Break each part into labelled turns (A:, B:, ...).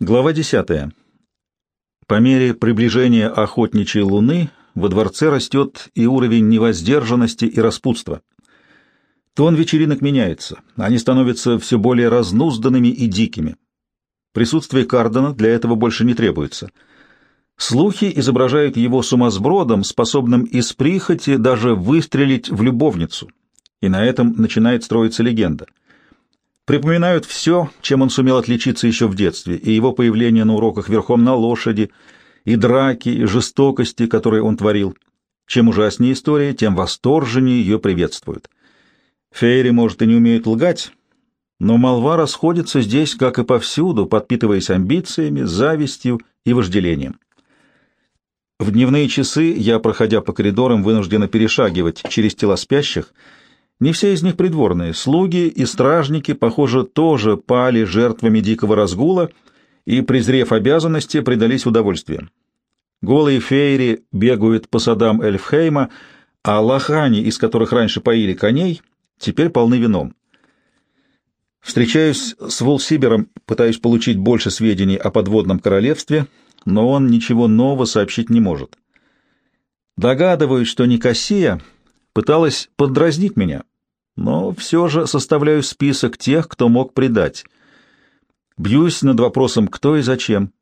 A: Глава 10. По мере приближения охотничьей луны во дворце растет и уровень невоздержанности и распутства. Тон вечеринок меняется, они становятся все более разнузданными и дикими. Присутствие Кардена для этого больше не требуется. Слухи изображают его сумасбродом, способным из прихоти даже выстрелить в любовницу, и на этом начинает строиться легенда — припоминают все, чем он сумел отличиться еще в детстве, и его появление на уроках верхом на лошади, и драки, и жестокости, которые он творил. Чем ужаснее история, тем восторженнее ее приветствуют. Фейри, может, и не умеют лгать, но молва расходится здесь, как и повсюду, подпитываясь амбициями, завистью и вожделением. В дневные часы я, проходя по коридорам, вынуждена перешагивать через тела спящих — не все из них придворные, слуги и стражники, похоже, тоже пали жертвами дикого разгула и, презрев обязанности, предались удовольствию. Голые фейри бегают по садам Эльфхейма, а лохани, из которых раньше поили коней, теперь полны вином. Встречаюсь с Волсибером, пытаюсь получить больше сведений о подводном королевстве, но он ничего нового сообщить не может. Догадываюсь, что Никосия пыталась подразнить меня, но все же составляю список тех, кто мог предать. Бьюсь над вопросом «кто и зачем?».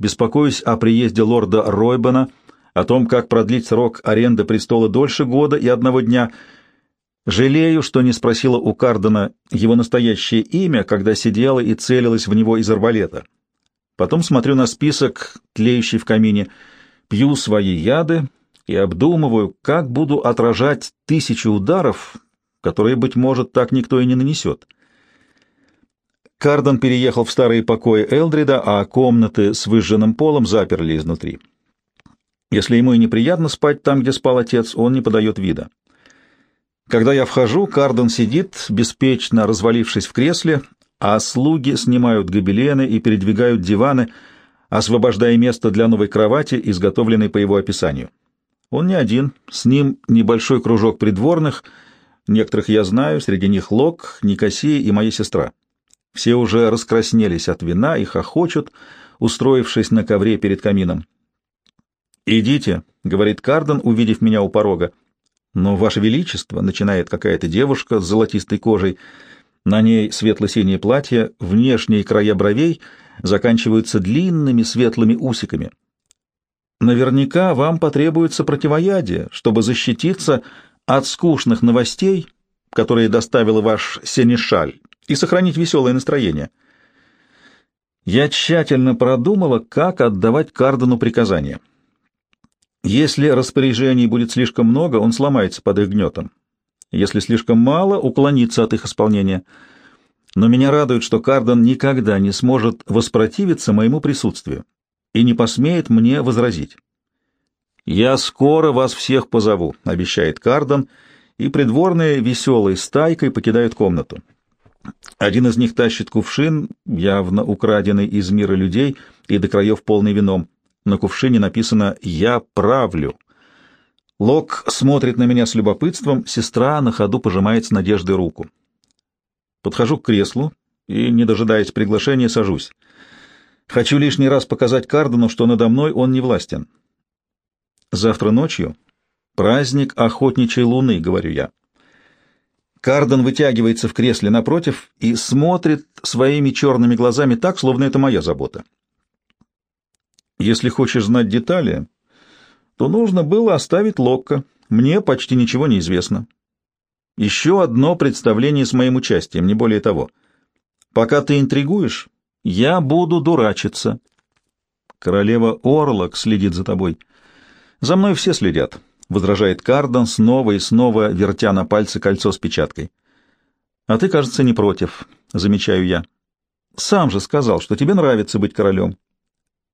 A: Беспокоюсь о приезде лорда Ройбана, о том, как продлить срок аренды престола дольше года и одного дня. Жалею, что не спросила у Кардена его настоящее имя, когда сидела и целилась в него из арбалета. Потом смотрю на список, тлеющий в камине, пью свои яды и обдумываю, как буду отражать тысячи ударов, которые, быть может, так никто и не нанесет. Кардон переехал в старые покои Элдрида, а комнаты с выжженным полом заперли изнутри. Если ему и неприятно спать там, где спал отец, он не подает вида. Когда я вхожу, Кардон сидит, беспечно развалившись в кресле, а слуги снимают гобелены и передвигают диваны, освобождая место для новой кровати, изготовленной по его описанию. Он не один, с ним небольшой кружок придворных — Некоторых я знаю, среди них Лок, Никосия и моя сестра. Все уже раскраснелись от вина и хохочут, устроившись на ковре перед камином. «Идите», — говорит Карден, увидев меня у порога. «Но, Ваше Величество», — начинает какая-то девушка с золотистой кожей, на ней светло-синее платье, внешние края бровей заканчиваются длинными светлыми усиками. «Наверняка вам потребуется противоядие, чтобы защититься от скучных новостей, которые доставил ваш сенешаль, и сохранить веселое настроение. Я тщательно продумала, как отдавать Кардену приказания. Если распоряжений будет слишком много, он сломается под их гнетом. Если слишком мало, уклонится от их исполнения. Но меня радует, что Карден никогда не сможет воспротивиться моему присутствию и не посмеет мне возразить. «Я скоро вас всех позову», — обещает Кардон, и придворные веселой стайкой покидают комнату. Один из них тащит кувшин, явно украденный из мира людей и до краев полный вином. На кувшине написано «Я правлю». Лок смотрит на меня с любопытством, сестра на ходу пожимает с надеждой руку. Подхожу к креслу и, не дожидаясь приглашения, сажусь. Хочу лишний раз показать Кардену, что надо мной он не властен. Завтра ночью праздник охотничьей луны, говорю я. Карден вытягивается в кресле напротив и смотрит своими черными глазами так, словно это моя забота. Если хочешь знать детали, то нужно было оставить Локко. Мне почти ничего не известно. Еще одно представление с моим участием, не более того. Пока ты интригуешь, я буду дурачиться. Королева Орлок следит за тобой. «За мной все следят», — возражает Кардон, снова и снова вертя на пальце кольцо с печаткой. «А ты, кажется, не против», — замечаю я. «Сам же сказал, что тебе нравится быть королем.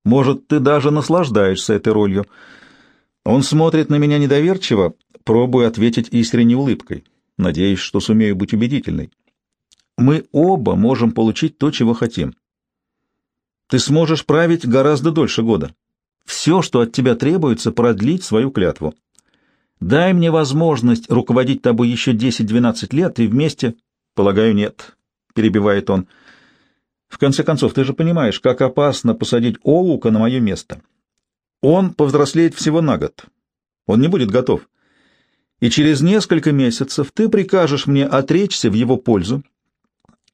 A: Может, ты даже наслаждаешься этой ролью». Он смотрит на меня недоверчиво, пробуя ответить искренней улыбкой, надеясь, что сумею быть убедительной. «Мы оба можем получить то, чего хотим. Ты сможешь править гораздо дольше года. Все, что от тебя требуется, продлить свою клятву. Дай мне возможность руководить тобой еще 10-12 лет, и вместе... Полагаю, нет, — перебивает он. В конце концов, ты же понимаешь, как опасно посадить Оука на мое место. Он повзрослеет всего на год. Он не будет готов. И через несколько месяцев ты прикажешь мне отречься в его пользу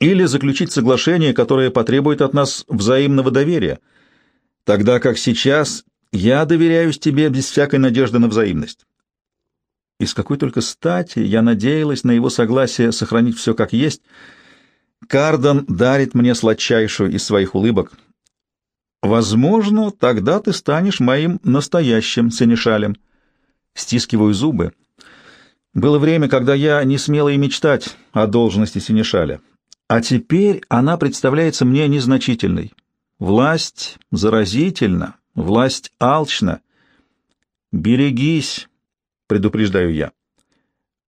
A: или заключить соглашение, которое потребует от нас взаимного доверия, тогда как сейчас я доверяюсь тебе без всякой надежды на взаимность. И с какой только стати я надеялась на его согласие сохранить все как есть — Кардон дарит мне сладчайшую из своих улыбок. Возможно, тогда ты станешь моим настоящим сенешалем. Стискиваю зубы. Было время, когда я не смела и мечтать о должности сенешаля. А теперь она представляется мне незначительной. Власть заразительна, власть алчна. Берегись, предупреждаю я.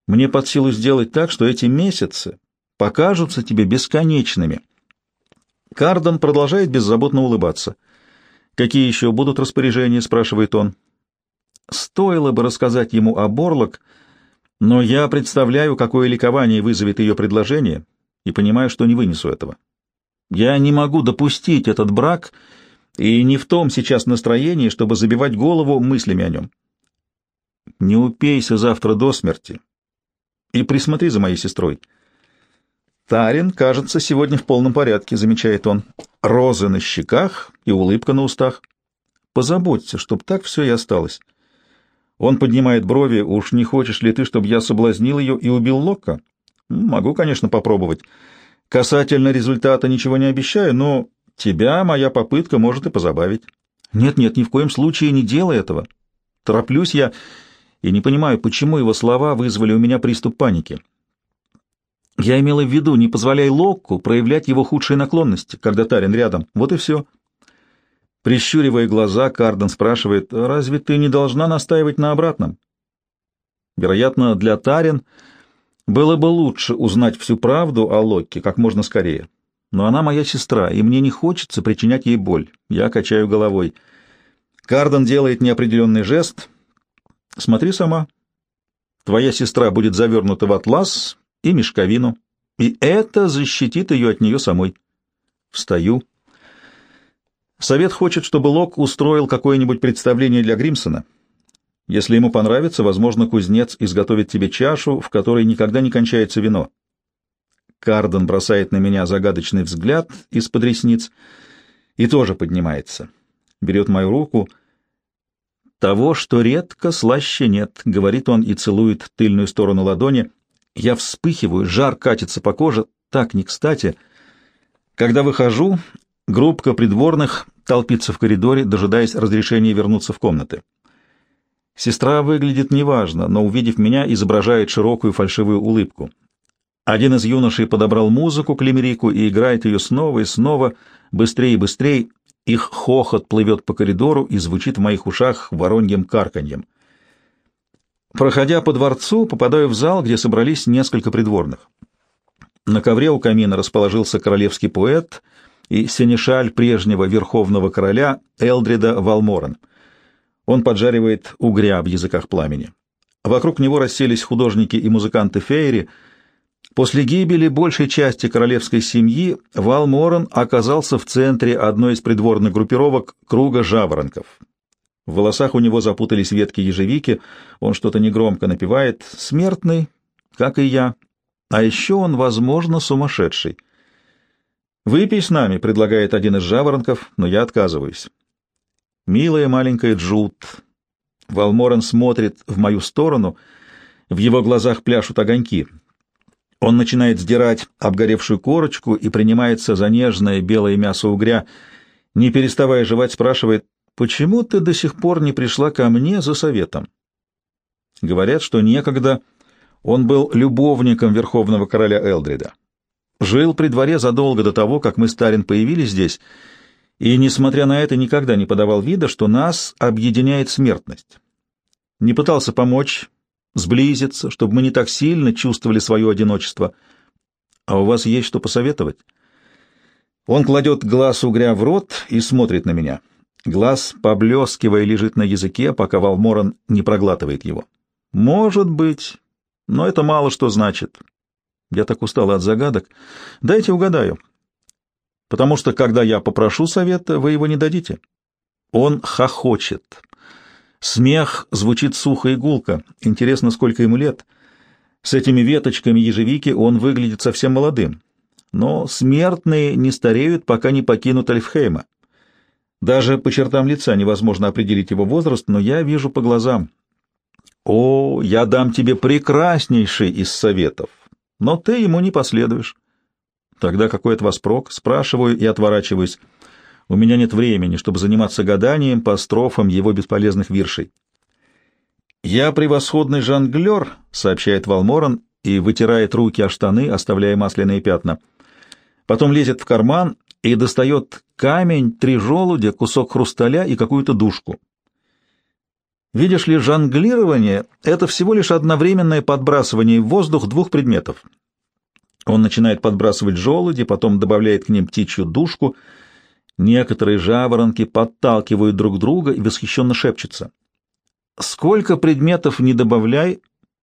A: Мне под силу сделать так, что эти месяцы покажутся тебе бесконечными. Кардон продолжает беззаботно улыбаться. «Какие еще будут распоряжения?» — спрашивает он. Стоило бы рассказать ему о Борлок, но я представляю, какое ликование вызовет ее предложение, и понимаю, что не вынесу этого. Я не могу допустить этот брак, и не в том сейчас настроении, чтобы забивать голову мыслями о нем. Не упейся завтра до смерти и присмотри за моей сестрой. Тарин, кажется, сегодня в полном порядке, замечает он. Розы на щеках и улыбка на устах. Позаботься, чтоб так все и осталось. Он поднимает брови. Уж не хочешь ли ты, чтобы я соблазнил ее и убил Локка? Могу, конечно, попробовать. Касательно результата ничего не обещаю, но тебя моя попытка может и позабавить. Нет-нет, ни в коем случае не делай этого. Тороплюсь я и не понимаю, почему его слова вызвали у меня приступ паники. Я имела в виду, не позволяй Локку проявлять его худшие наклонности, когда Тарин рядом. Вот и все. Прищуривая глаза, Карден спрашивает, разве ты не должна настаивать на обратном? Вероятно, для Тарин было бы лучше узнать всю правду о Локке как можно скорее. Но она моя сестра, и мне не хочется причинять ей боль. Я качаю головой. Карден делает неопределенный жест. Смотри сама. Твоя сестра будет завернута в атлас, и мешковину, и это защитит ее от нее самой. Встаю. Совет хочет, чтобы Лок устроил какое-нибудь представление для Гримсона. Если ему понравится, возможно, кузнец изготовит тебе чашу, в которой никогда не кончается вино. Карден бросает на меня загадочный взгляд из-под ресниц и тоже поднимается. Берет мою руку. «Того, что редко, слаще нет», — говорит он и целует тыльную сторону ладони — я вспыхиваю, жар катится по коже, так не кстати. Когда выхожу, группка придворных толпится в коридоре, дожидаясь разрешения вернуться в комнаты. Сестра выглядит неважно, но, увидев меня, изображает широкую фальшивую улыбку. Один из юношей подобрал музыку к лимерику и играет ее снова и снова, быстрее и быстрее. Их хохот плывет по коридору и звучит в моих ушах вороньем карканьем. Проходя по дворцу, попадаю в зал, где собрались несколько придворных. На ковре у камина расположился королевский поэт и сенешаль прежнего верховного короля Элдрида Валморан. Он поджаривает угря в языках пламени. Вокруг него расселись художники и музыканты Фейри. После гибели большей части королевской семьи Валморан оказался в центре одной из придворных группировок круга жаворонков. В волосах у него запутались ветки ежевики, он что-то негромко напевает. Смертный, как и я. А еще он, возможно, сумасшедший. «Выпей с нами», — предлагает один из жаворонков, но я отказываюсь. «Милая маленькая Джуд». Валморен смотрит в мою сторону, в его глазах пляшут огоньки. Он начинает сдирать обгоревшую корочку и принимается за нежное белое мясо угря. Не переставая жевать, спрашивает, почему ты до сих пор не пришла ко мне за советом? Говорят, что некогда он был любовником верховного короля Элдрида. Жил при дворе задолго до того, как мы с Тарин появились здесь, и, несмотря на это, никогда не подавал вида, что нас объединяет смертность. Не пытался помочь, сблизиться, чтобы мы не так сильно чувствовали свое одиночество. А у вас есть что посоветовать? Он кладет глаз угря в рот и смотрит на меня. — Глаз, поблескивая, лежит на языке, пока Валморан не проглатывает его. «Может быть, но это мало что значит. Я так устал от загадок. Дайте угадаю. Потому что, когда я попрошу совета, вы его не дадите. Он хохочет. Смех звучит сухо и гулко. Интересно, сколько ему лет. С этими веточками ежевики он выглядит совсем молодым. Но смертные не стареют, пока не покинут Альфхейма. Даже по чертам лица невозможно определить его возраст, но я вижу по глазам. О, я дам тебе прекраснейший из советов, но ты ему не последуешь. Тогда какой от вас прок? Спрашиваю и отворачиваюсь. У меня нет времени, чтобы заниматься гаданием по строфам его бесполезных виршей. «Я превосходный жонглер», — сообщает Валморан и вытирает руки о штаны, оставляя масляные пятна. Потом лезет в карман и достает камень, три желудя, кусок хрусталя и какую-то душку. Видишь ли, жонглирование — это всего лишь одновременное подбрасывание в воздух двух предметов. Он начинает подбрасывать желуди, потом добавляет к ним птичью душку. Некоторые жаворонки подталкивают друг друга и восхищенно шепчутся. Сколько предметов не добавляй,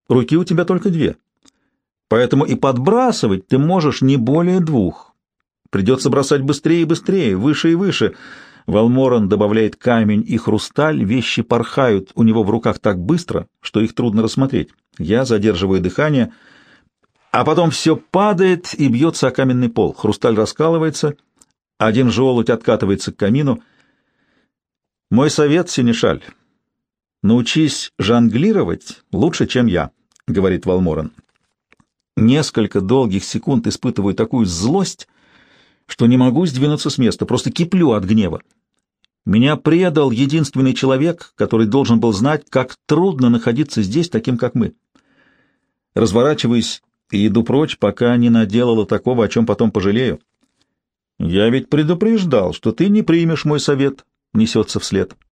A: руки у тебя только две. Поэтому и подбрасывать ты можешь не более двух. Придется бросать быстрее и быстрее, выше и выше. Валморан добавляет камень и хрусталь, вещи порхают у него в руках так быстро, что их трудно рассмотреть. Я задерживаю дыхание — а потом все падает и бьется о каменный пол. Хрусталь раскалывается, один желудь откатывается к камину. Мой совет, Синишаль, научись жонглировать лучше, чем я, — говорит Валморан. Несколько долгих секунд испытываю такую злость, что не могу сдвинуться с места, просто киплю от гнева. Меня предал единственный человек, который должен был знать, как трудно находиться здесь таким, как мы. Разворачиваюсь и иду прочь, пока не наделала такого, о чем потом пожалею. Я ведь предупреждал, что ты не примешь мой совет, несется вслед.